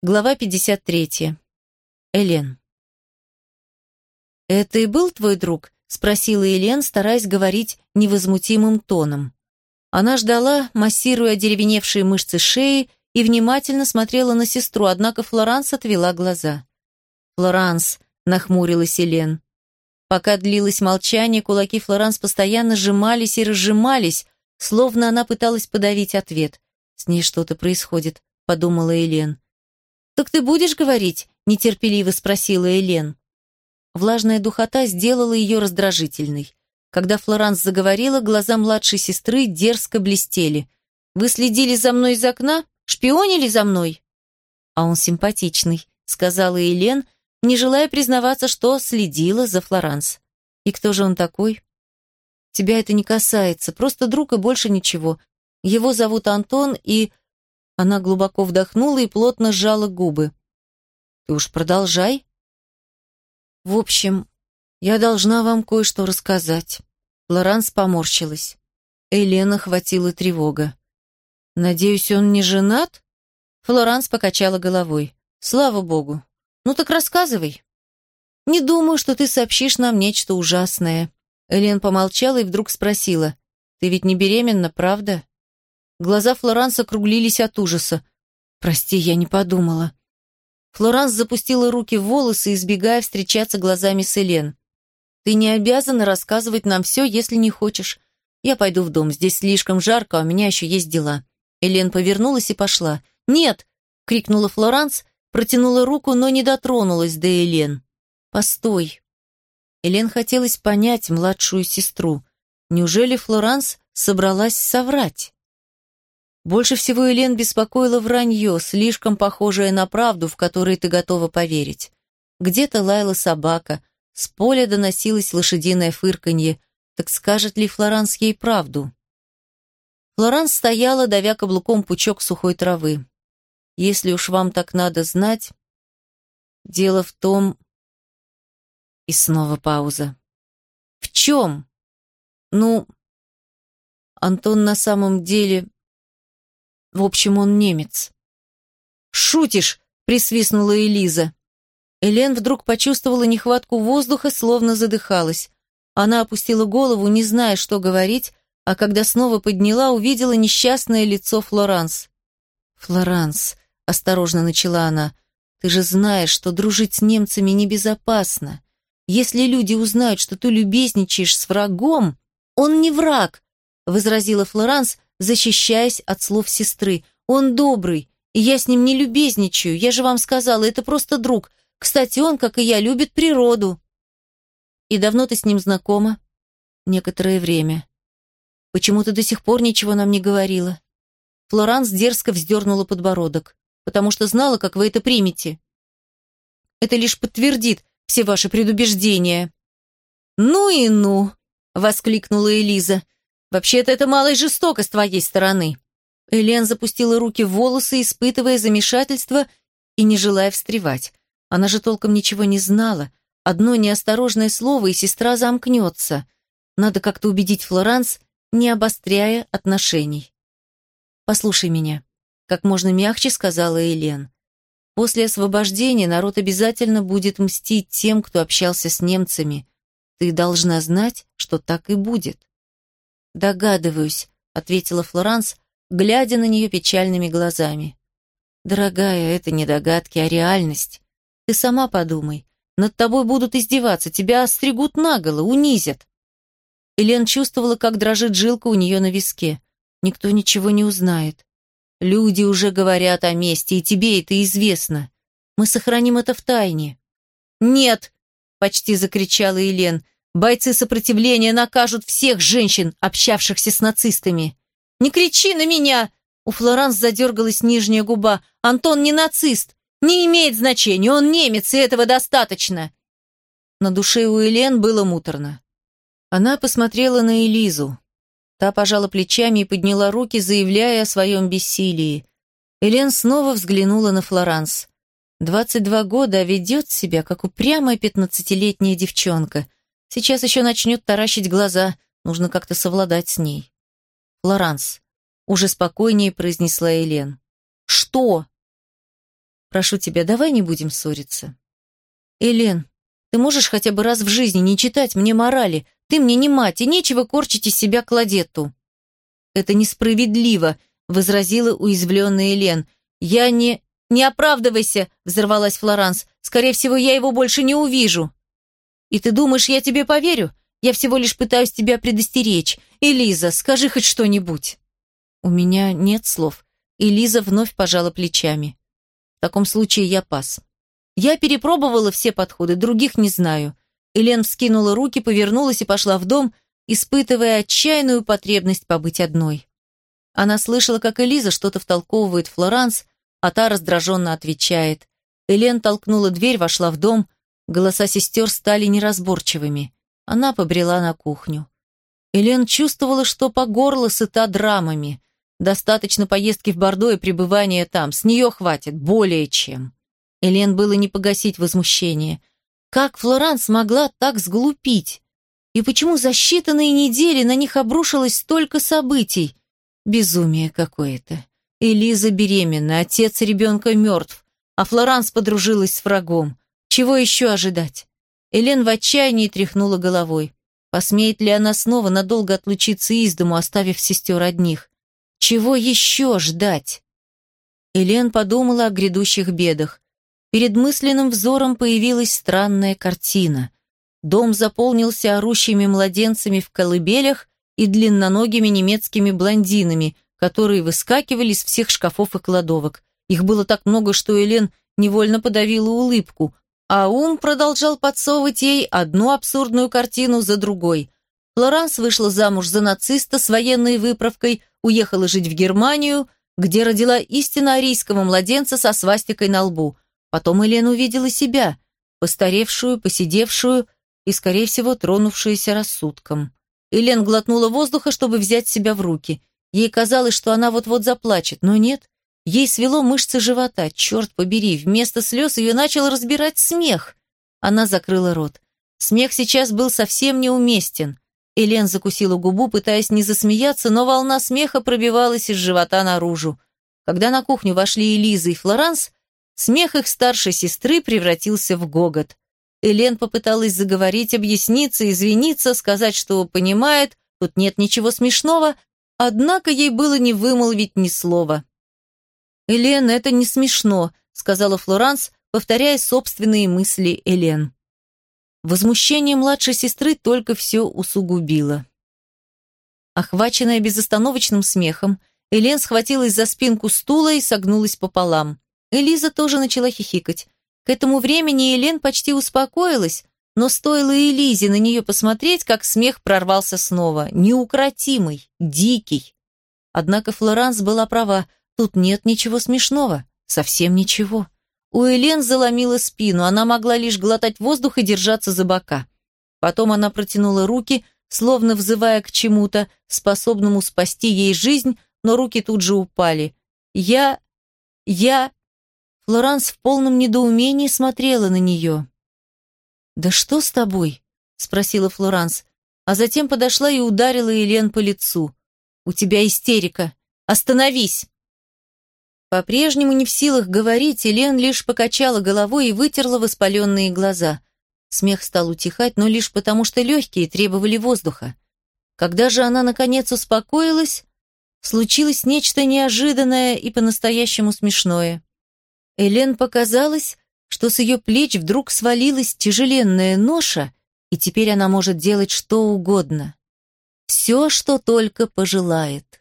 Глава 53. Элен. «Это и был твой друг?» — спросила Элен, стараясь говорить невозмутимым тоном. Она ждала, массируя деревеневшие мышцы шеи, и внимательно смотрела на сестру, однако Флоранс отвела глаза. «Флоранс», — нахмурилась Элен. Пока длилось молчание, кулаки Флоранс постоянно сжимались и разжимались, словно она пыталась подавить ответ. «С ней что-то происходит», — подумала Элен. «Так ты будешь говорить?» – нетерпеливо спросила Элен. Влажная духота сделала ее раздражительной. Когда Флоранс заговорила, глаза младшей сестры дерзко блестели. «Вы следили за мной из окна? Шпионили за мной?» «А он симпатичный», — сказала Элен, не желая признаваться, что следила за Флоранс. «И кто же он такой?» «Тебя это не касается, просто друг и больше ничего. Его зовут Антон, и она глубоко вдохнула и плотно сжала губы. «Ты уж продолжай». «В общем, я должна вам кое-что рассказать». Лоранс поморщилась. Элена хватила тревога. «Надеюсь, он не женат?» Флоранс покачала головой. «Слава богу. Ну так рассказывай». «Не думаю, что ты сообщишь нам нечто ужасное». Элен помолчала и вдруг спросила. «Ты ведь не беременна, правда?» Глаза Флоранса округлились от ужаса. «Прости, я не подумала». Флоранс запустила руки в волосы, избегая встречаться глазами с Элен. «Ты не обязана рассказывать нам все, если не хочешь. Я пойду в дом, здесь слишком жарко, а у меня еще есть дела». Элен повернулась и пошла. «Нет!» — крикнула Флоранс, протянула руку, но не дотронулась до Элен. «Постой!» Элен хотелось понять младшую сестру. Неужели Флоранс собралась соврать? Больше всего Элен беспокоило вранье, слишком похожее на правду, в которой ты готова поверить. Где-то лаяла собака, с поля доносилось лошадиное фырканье. Так скажет ли Флоранс ей правду? Флоранс стояла, давя каблуком пучок сухой травы. Если уж вам так надо знать, дело в том... И снова пауза. В чем? Ну, Антон на самом деле в общем, он немец. «Шутишь!» — присвистнула Элиза. Элен вдруг почувствовала нехватку воздуха, словно задыхалась. Она опустила голову, не зная, что говорить, а когда снова подняла, увидела несчастное лицо Флоранс. «Флоранс», — осторожно начала она, — «ты же знаешь, что дружить с немцами небезопасно. Если люди узнают, что ты любезничаешь с врагом...» «Он не враг», — возразила Флоранс, защищаясь от слов сестры. «Он добрый, и я с ним не любезничаю. Я же вам сказала, это просто друг. Кстати, он, как и я, любит природу». «И давно ты с ним знакома?» «Некоторое время». «Почему ты до сих пор ничего нам не говорила?» Флоранс дерзко вздернула подбородок. «Потому что знала, как вы это примете». «Это лишь подтвердит все ваши предубеждения». «Ну и ну!» — воскликнула Элиза. Вообще-то это малая жестоко с твоей стороны». Элен запустила руки в волосы, испытывая замешательство и не желая встревать. Она же толком ничего не знала. Одно неосторожное слово, и сестра замкнется. Надо как-то убедить Флоранс, не обостряя отношений. «Послушай меня», — как можно мягче сказала Элен. «После освобождения народ обязательно будет мстить тем, кто общался с немцами. Ты должна знать, что так и будет». «Догадываюсь», — ответила Флоранс, глядя на нее печальными глазами. «Дорогая, это не догадки, а реальность. Ты сама подумай. Над тобой будут издеваться, тебя остригут наголо, унизят». Элен чувствовала, как дрожит жилка у нее на виске. Никто ничего не узнает. Люди уже говорят о месте, и тебе это известно. Мы сохраним это в тайне. «Нет!» — почти закричала Елен. Бойцы сопротивления накажут всех женщин, общавшихся с нацистами. «Не кричи на меня!» У Флоранс задергалась нижняя губа. «Антон не нацист! Не имеет значения, он немец, и этого достаточно!» На душе у Элен было муторно. Она посмотрела на Элизу. Та пожала плечами и подняла руки, заявляя о своем бессилии. Элен снова взглянула на Флоранс. Двадцать два года, а ведет себя, как упрямая пятнадцатилетняя девчонка – Сейчас еще начнет таращить глаза, нужно как-то совладать с ней. Флоранс, уже спокойнее произнесла Элен. Что? Прошу тебя, давай не будем ссориться. Элен, ты можешь хотя бы раз в жизни не читать мне морали? Ты мне не мать, и нечего корчить из себя кладетту. Это несправедливо, возразила уязвленная Элен. Я не... «Не оправдывайся!» — взорвалась Флоранс. «Скорее всего, я его больше не увижу». «И ты думаешь, я тебе поверю? Я всего лишь пытаюсь тебя предостеречь. Элиза, скажи хоть что-нибудь». У меня нет слов. Элиза вновь пожала плечами. В таком случае я пас. Я перепробовала все подходы, других не знаю. Элен вскинула руки, повернулась и пошла в дом, испытывая отчаянную потребность побыть одной. Она слышала, как Элиза что-то втолковывает Флоранс, а та раздраженно отвечает. Элен толкнула дверь, вошла в дом. Голоса сестер стали неразборчивыми. Она побрела на кухню. Элен чувствовала, что по горло сыта драмами. Достаточно поездки в Бордо и пребывания там. С нее хватит, более чем. Элен было не погасить возмущение. Как Флоранс могла так сглупить? И почему за считанные недели на них обрушилось столько событий? Безумие какое-то. Элиза беременна, отец ребенка мертв, а Флоранс подружилась с врагом. Чего еще ожидать? Элен в отчаянии тряхнула головой. Посмеет ли она снова надолго отлучиться из дому, оставив сестер одних? Чего еще ждать? Элен подумала о грядущих бедах. Перед мысленным взором появилась странная картина. Дом заполнился орущими младенцами в колыбелях и длинноногими немецкими блондинами, которые выскакивали из всех шкафов и кладовок. Их было так много, что Элен невольно подавила улыбку, а ум продолжал подсовывать ей одну абсурдную картину за другой. Флоранс вышла замуж за нациста с военной выправкой, уехала жить в Германию, где родила истинно арийского младенца со свастикой на лбу – Потом Элен увидела себя, постаревшую, посидевшую и, скорее всего, тронувшуюся рассудком. Элен глотнула воздуха, чтобы взять себя в руки. Ей казалось, что она вот-вот заплачет, но нет. Ей свело мышцы живота. Черт побери, вместо слез ее начал разбирать смех. Она закрыла рот. Смех сейчас был совсем неуместен. Элен закусила губу, пытаясь не засмеяться, но волна смеха пробивалась из живота наружу. Когда на кухню вошли Элиза и Флоранс, Смех их старшей сестры превратился в гогот. Элен попыталась заговорить, объясниться, извиниться, сказать, что понимает, тут нет ничего смешного, однако ей было не вымолвить ни слова. «Элен, это не смешно», — сказала Флоранс, повторяя собственные мысли Элен. Возмущение младшей сестры только все усугубило. Охваченная безостановочным смехом, Элен схватилась за спинку стула и согнулась пополам. Элиза тоже начала хихикать. К этому времени Елен почти успокоилась, но стоило Элизе на нее посмотреть, как смех прорвался снова. Неукротимый, дикий. Однако Флоранс была права, тут нет ничего смешного, совсем ничего. У Элен заломила спину, она могла лишь глотать воздух и держаться за бока. Потом она протянула руки, словно взывая к чему-то, способному спасти ей жизнь, но руки тут же упали. «Я... я...» Флоранс в полном недоумении смотрела на нее. «Да что с тобой?» — спросила Флоранс, а затем подошла и ударила Елен по лицу. «У тебя истерика! Остановись!» По-прежнему не в силах говорить, Елен лишь покачала головой и вытерла воспаленные глаза. Смех стал утихать, но лишь потому, что легкие требовали воздуха. Когда же она, наконец, успокоилась, случилось нечто неожиданное и по-настоящему смешное. Элен показалось, что с ее плеч вдруг свалилась тяжеленная ноша, и теперь она может делать что угодно. Все, что только пожелает.